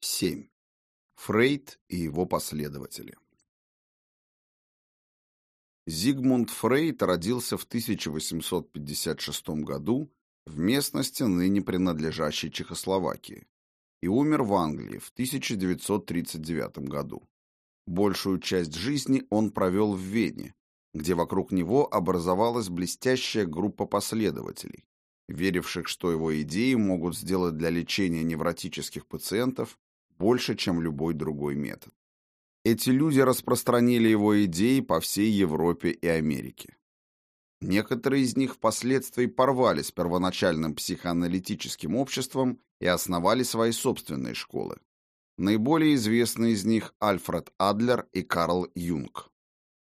7. Фрейд и его последователи. Зигмунд Фрейд родился в 1856 году в местности, ныне принадлежащей Чехословакии, и умер в Англии в 1939 году. Большую часть жизни он провел в Вене, где вокруг него образовалась блестящая группа последователей, веривших, что его идеи могут сделать для лечения невротических пациентов больше, чем любой другой метод. Эти люди распространили его идеи по всей Европе и Америке. Некоторые из них впоследствии порвали с первоначальным психоаналитическим обществом и основали свои собственные школы. Наиболее известные из них Альфред Адлер и Карл Юнг.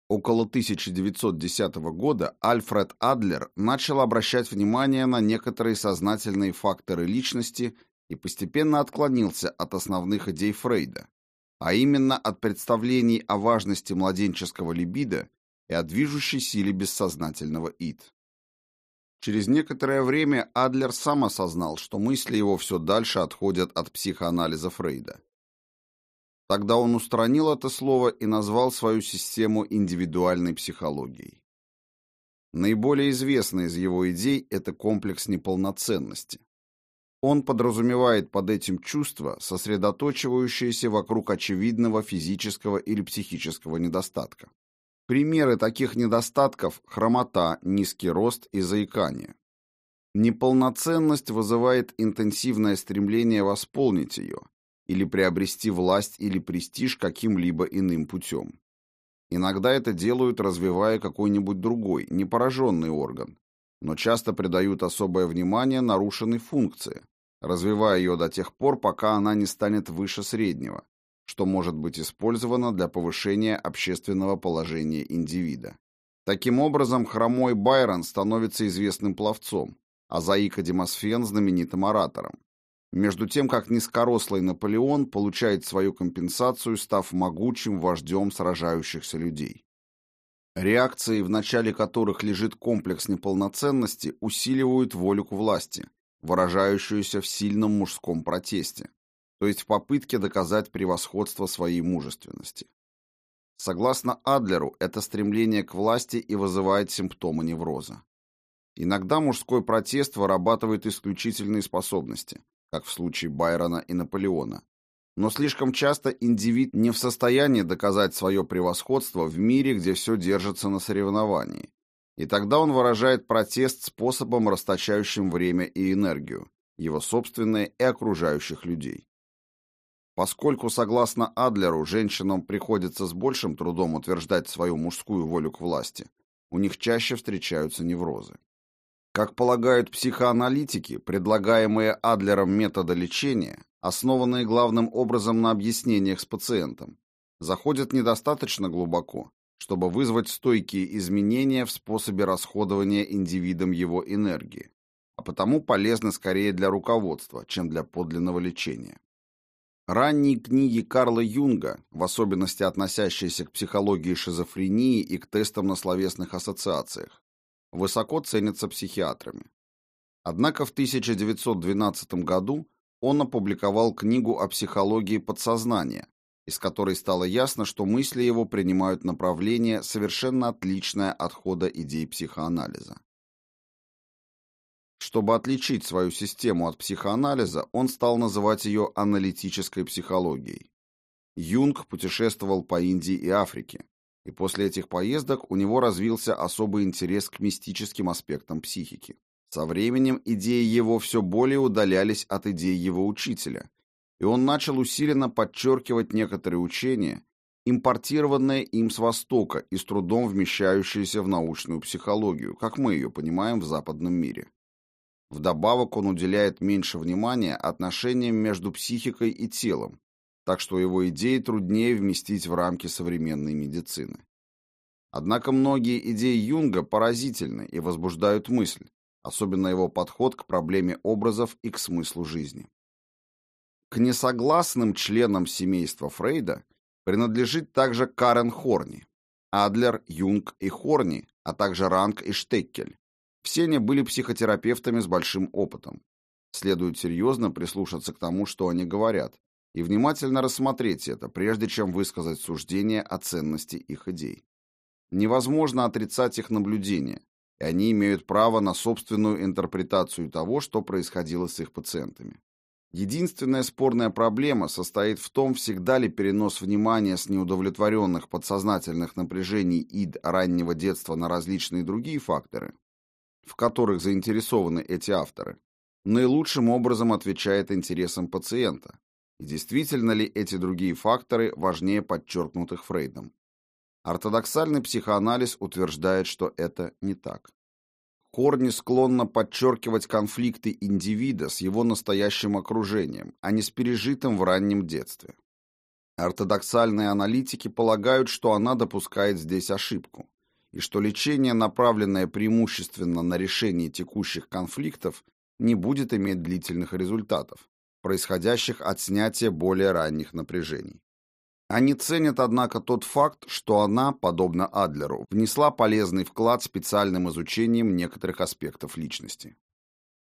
Около 1910 года Альфред Адлер начал обращать внимание на некоторые сознательные факторы личности и постепенно отклонился от основных идей Фрейда, а именно от представлений о важности младенческого либидо и о движущей силе бессознательного ид. Через некоторое время Адлер сам осознал, что мысли его все дальше отходят от психоанализа Фрейда. Тогда он устранил это слово и назвал свою систему индивидуальной психологией. Наиболее известная из его идей – это комплекс неполноценности, он подразумевает под этим чувство, сосредоточивающееся вокруг очевидного физического или психического недостатка. Примеры таких недостатков – хромота, низкий рост и заикание. Неполноценность вызывает интенсивное стремление восполнить ее или приобрести власть или престиж каким-либо иным путем. Иногда это делают, развивая какой-нибудь другой, не пораженный орган, но часто придают особое внимание нарушенной функции, развивая ее до тех пор, пока она не станет выше среднего, что может быть использовано для повышения общественного положения индивида. Таким образом, хромой Байрон становится известным пловцом, а Заика Демосфен – знаменитым оратором. Между тем, как низкорослый Наполеон получает свою компенсацию, став могучим вождем сражающихся людей. Реакции, в начале которых лежит комплекс неполноценности, усиливают волю к власти, выражающуюся в сильном мужском протесте, то есть в попытке доказать превосходство своей мужественности. Согласно Адлеру, это стремление к власти и вызывает симптомы невроза. Иногда мужской протест вырабатывает исключительные способности, как в случае Байрона и Наполеона. Но слишком часто индивид не в состоянии доказать свое превосходство в мире, где все держится на соревновании, и тогда он выражает протест способом, расточающим время и энергию, его собственные и окружающих людей. Поскольку, согласно Адлеру, женщинам приходится с большим трудом утверждать свою мужскую волю к власти, у них чаще встречаются неврозы. Как полагают психоаналитики, предлагаемые Адлером методы лечения, основанные главным образом на объяснениях с пациентом, заходят недостаточно глубоко чтобы вызвать стойкие изменения в способе расходования индивидом его энергии, а потому полезны скорее для руководства, чем для подлинного лечения. Ранние книги Карла Юнга, в особенности относящиеся к психологии шизофрении и к тестам на словесных ассоциациях, высоко ценятся психиатрами. Однако в 1912 году он опубликовал книгу о психологии подсознания, из которой стало ясно, что мысли его принимают направление, совершенно отличное от хода идей психоанализа. Чтобы отличить свою систему от психоанализа, он стал называть ее аналитической психологией. Юнг путешествовал по Индии и Африке, и после этих поездок у него развился особый интерес к мистическим аспектам психики. Со временем идеи его все более удалялись от идей его учителя, и он начал усиленно подчеркивать некоторые учения, импортированные им с Востока и с трудом вмещающиеся в научную психологию, как мы ее понимаем в западном мире. Вдобавок он уделяет меньше внимания отношениям между психикой и телом, так что его идеи труднее вместить в рамки современной медицины. Однако многие идеи Юнга поразительны и возбуждают мысль, особенно его подход к проблеме образов и к смыслу жизни. К несогласным членам семейства Фрейда принадлежит также Карен Хорни, Адлер, Юнг и Хорни, а также Ранг и Штеккель. Все они были психотерапевтами с большим опытом. Следует серьезно прислушаться к тому, что они говорят, и внимательно рассмотреть это, прежде чем высказать суждение о ценности их идей. Невозможно отрицать их наблюдения, и они имеют право на собственную интерпретацию того, что происходило с их пациентами. Единственная спорная проблема состоит в том, всегда ли перенос внимания с неудовлетворенных подсознательных напряжений ид раннего детства на различные другие факторы, в которых заинтересованы эти авторы, наилучшим образом отвечает интересам пациента, и действительно ли эти другие факторы важнее подчеркнутых Фрейдом. Ортодоксальный психоанализ утверждает, что это не так. Корни склонна подчеркивать конфликты индивида с его настоящим окружением, а не с пережитым в раннем детстве. Ортодоксальные аналитики полагают, что она допускает здесь ошибку, и что лечение, направленное преимущественно на решение текущих конфликтов, не будет иметь длительных результатов, происходящих от снятия более ранних напряжений. Они ценят, однако, тот факт, что она, подобно Адлеру, внесла полезный вклад специальным изучением некоторых аспектов личности.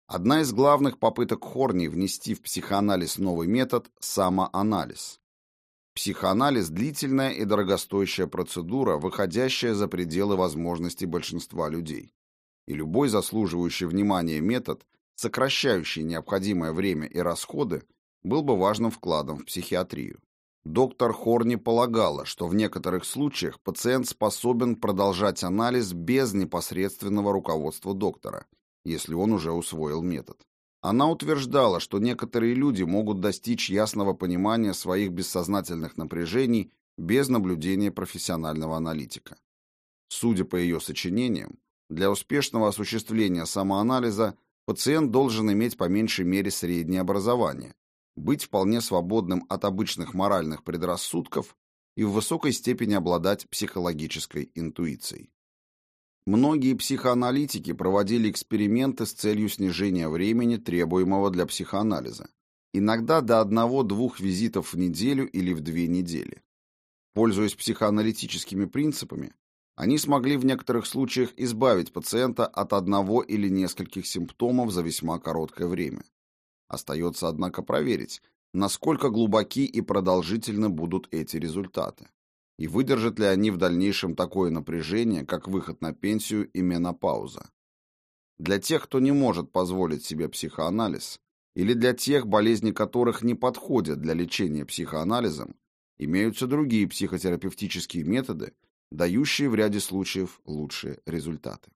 Одна из главных попыток Хорни внести в психоанализ новый метод – самоанализ. Психоанализ – длительная и дорогостоящая процедура, выходящая за пределы возможностей большинства людей. И любой заслуживающий внимания метод, сокращающий необходимое время и расходы, был бы важным вкладом в психиатрию. Доктор Хорни полагала, что в некоторых случаях пациент способен продолжать анализ без непосредственного руководства доктора, если он уже усвоил метод. Она утверждала, что некоторые люди могут достичь ясного понимания своих бессознательных напряжений без наблюдения профессионального аналитика. Судя по ее сочинениям, для успешного осуществления самоанализа пациент должен иметь по меньшей мере среднее образование, быть вполне свободным от обычных моральных предрассудков и в высокой степени обладать психологической интуицией. Многие психоаналитики проводили эксперименты с целью снижения времени, требуемого для психоанализа, иногда до одного-двух визитов в неделю или в две недели. Пользуясь психоаналитическими принципами, они смогли в некоторых случаях избавить пациента от одного или нескольких симптомов за весьма короткое время. Остается, однако, проверить, насколько глубоки и продолжительны будут эти результаты, и выдержат ли они в дальнейшем такое напряжение, как выход на пенсию и менопауза. Для тех, кто не может позволить себе психоанализ, или для тех, болезни которых не подходят для лечения психоанализом, имеются другие психотерапевтические методы, дающие в ряде случаев лучшие результаты.